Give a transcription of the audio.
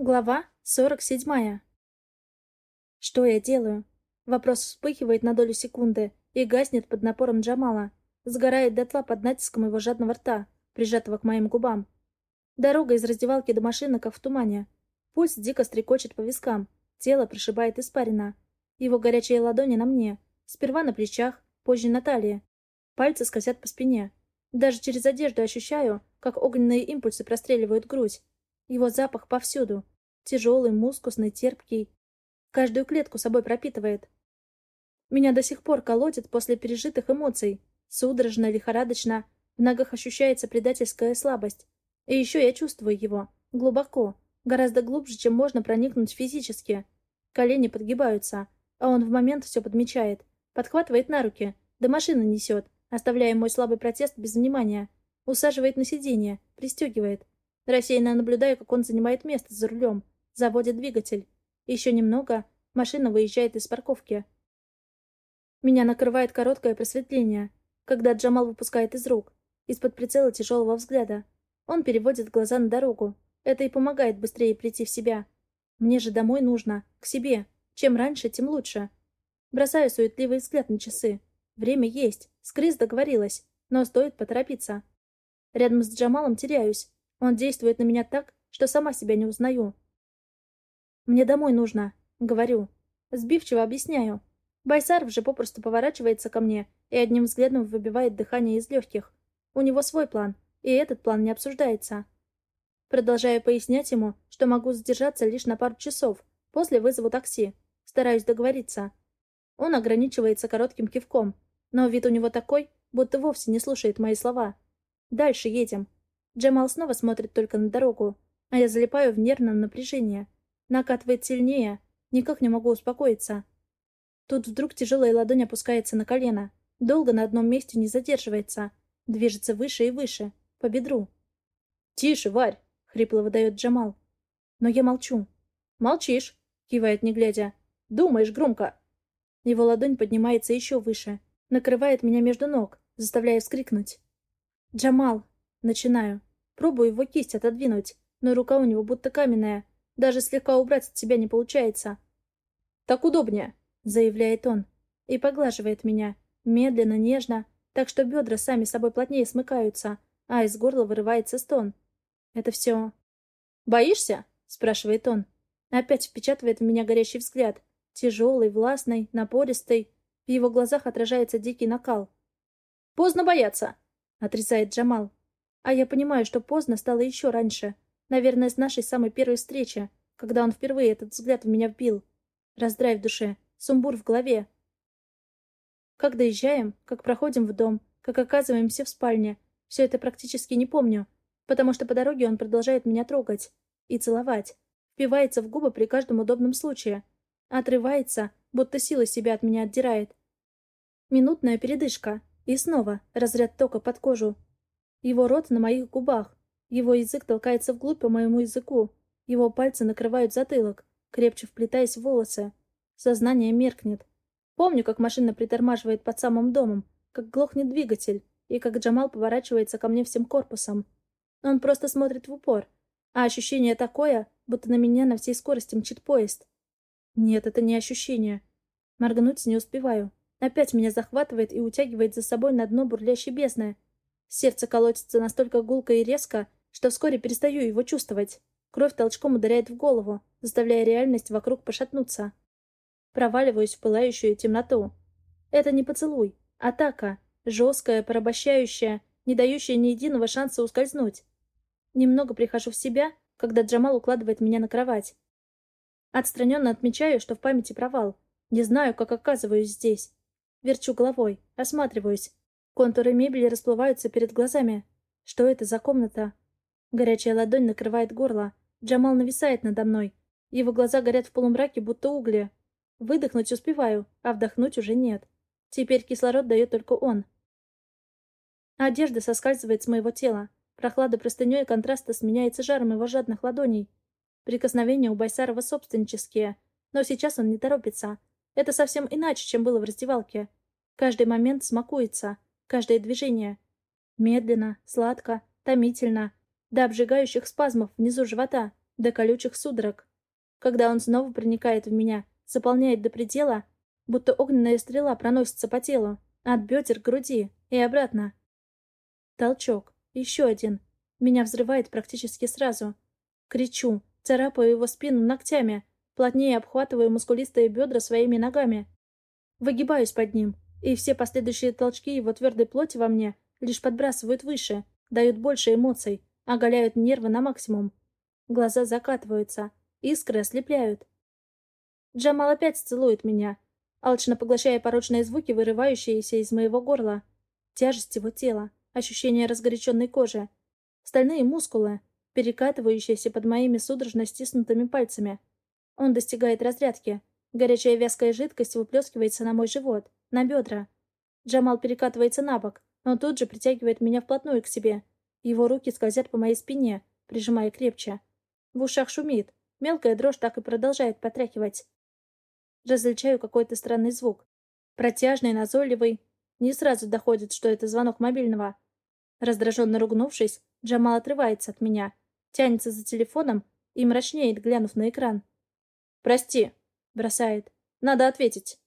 Глава 47. Что я делаю? Вопрос вспыхивает на долю секунды и гаснет под напором Джамала. Сгорает дотла под натиском его жадного рта, прижатого к моим губам. Дорога из раздевалки до машины, как в тумане. Пульс дико стрекочет по вискам. Тело прошибает испарина. Его горячие ладони на мне. Сперва на плечах, позже на талии. Пальцы скользят по спине. Даже через одежду ощущаю, как огненные импульсы простреливают грудь. Его запах повсюду. Тяжелый, мускусный, терпкий. Каждую клетку собой пропитывает. Меня до сих пор колотит после пережитых эмоций. Судорожно, лихорадочно. В ногах ощущается предательская слабость. И еще я чувствую его. Глубоко. Гораздо глубже, чем можно проникнуть физически. Колени подгибаются. А он в момент все подмечает. Подхватывает на руки. До машины несет, оставляя мой слабый протест без внимания. Усаживает на сиденье. Пристегивает. Рассеянно наблюдаю, как он занимает место за рулем, заводит двигатель. Еще немного, машина выезжает из парковки. Меня накрывает короткое просветление, когда Джамал выпускает из рук, из-под прицела тяжелого взгляда. Он переводит глаза на дорогу. Это и помогает быстрее прийти в себя. Мне же домой нужно, к себе. Чем раньше, тем лучше. Бросаю суетливый взгляд на часы. Время есть, с Крис договорилась, но стоит поторопиться. Рядом с Джамалом теряюсь, он действует на меня так, что сама себя не узнаю. «Мне домой нужно», — говорю. Сбивчиво объясняю. Байсаров же попросту поворачивается ко мне и одним взглядом выбивает дыхание из легких. У него свой план, и этот план не обсуждается. Продолжаю пояснять ему, что могу задержаться лишь на пару часов, после вызова такси. Стараюсь договориться. Он ограничивается коротким кивком, но вид у него такой, будто вовсе не слушает мои слова. Дальше едем. Джамал снова смотрит только на дорогу, а я залипаю в нервном напряжении. Накатывает сильнее, никак не могу успокоиться. Тут вдруг тяжелая ладонь опускается на колено. Долго на одном месте не задерживается. Движется выше и выше, по бедру. «Тише, Варь!» — хрипло выдает Джамал. Но я молчу. «Молчишь!» — кивает не глядя. «Думаешь громко!» Его ладонь поднимается еще выше, накрывает меня между ног, заставляя вскрикнуть. «Джамал!» — начинаю. Пробую его кисть отодвинуть, но рука у него будто каменная. Даже слегка убрать от себя не получается. «Так удобнее», — заявляет он. И поглаживает меня. Медленно, нежно, так что бедра сами собой плотнее смыкаются, а из горла вырывается стон. Это все. «Боишься?» — спрашивает он. Опять впечатывает в меня горящий взгляд. Тяжелый, властный, напористый. В его глазах отражается дикий накал. «Поздно бояться!» — отрезает Джамал. А я понимаю, что поздно стало еще раньше. Наверное, с нашей самой первой встречи, когда он впервые этот взгляд в меня вбил. Раздрай в душе, сумбур в голове. Как доезжаем, как проходим в дом, как оказываемся в спальне, все это практически не помню, потому что по дороге он продолжает меня трогать и целовать, впивается в губы при каждом удобном случае, отрывается, будто сила себя от меня отдирает. Минутная передышка, и снова разряд тока под кожу, его рот на моих губах. Его язык толкается вглубь по моему языку. Его пальцы накрывают затылок, крепче вплетаясь в волосы. Сознание меркнет. Помню, как машина притормаживает под самым домом, как глохнет двигатель, и как Джамал поворачивается ко мне всем корпусом. Он просто смотрит в упор. А ощущение такое, будто на меня на всей скорости мчит поезд. Нет, это не ощущение. Моргнуть не успеваю. Опять меня захватывает и утягивает за собой на дно бурлящей бездны. Сердце колотится настолько гулко и резко, что вскоре перестаю его чувствовать. Кровь толчком ударяет в голову, заставляя реальность вокруг пошатнуться. Проваливаюсь в пылающую темноту. Это не поцелуй. Атака. Жесткая, порабощающая, не дающая ни единого шанса ускользнуть. Немного прихожу в себя, когда Джамал укладывает меня на кровать. Отстраненно отмечаю, что в памяти провал. Не знаю, как оказываюсь здесь. Верчу головой, осматриваюсь, Контуры мебели расплываются перед глазами. Что это за комната? Горячая ладонь накрывает горло. Джамал нависает надо мной. Его глаза горят в полумраке, будто угли. Выдохнуть успеваю, а вдохнуть уже нет. Теперь кислород дает только он. Одежда соскальзывает с моего тела. Прохлада простыней контраста сменяется жаром его жадных ладоней. Прикосновения у Байсарова собственнические. Но сейчас он не торопится. Это совсем иначе, чем было в раздевалке. Каждый момент смакуется каждое движение. Медленно, сладко, томительно, до обжигающих спазмов внизу живота, до колючих судорог. Когда он снова проникает в меня, заполняет до предела, будто огненная стрела проносится по телу, от бедер к груди и обратно. Толчок. Еще один. Меня взрывает практически сразу. Кричу, царапаю его спину ногтями, плотнее обхватываю мускулистые бедра своими ногами. Выгибаюсь под ним, и все последующие толчки его твердой плоти во мне лишь подбрасывают выше, дают больше эмоций, оголяют нервы на максимум. Глаза закатываются, искры ослепляют. Джамал опять целует меня, алчно поглощая порочные звуки, вырывающиеся из моего горла. Тяжесть его тела, ощущение разгоряченной кожи, стальные мускулы, перекатывающиеся под моими судорожно стиснутыми пальцами. Он достигает разрядки. Горячая вязкая жидкость выплескивается на мой живот, на бедра. Джамал перекатывается на бок, но тут же притягивает меня вплотную к себе. Его руки скользят по моей спине, прижимая крепче. В ушах шумит. Мелкая дрожь так и продолжает потряхивать. Различаю какой-то странный звук. Протяжный, назойливый. Не сразу доходит, что это звонок мобильного. Раздраженно ругнувшись, Джамал отрывается от меня, тянется за телефоном и мрачнеет, глянув на экран. «Прости», — бросает. «Надо ответить».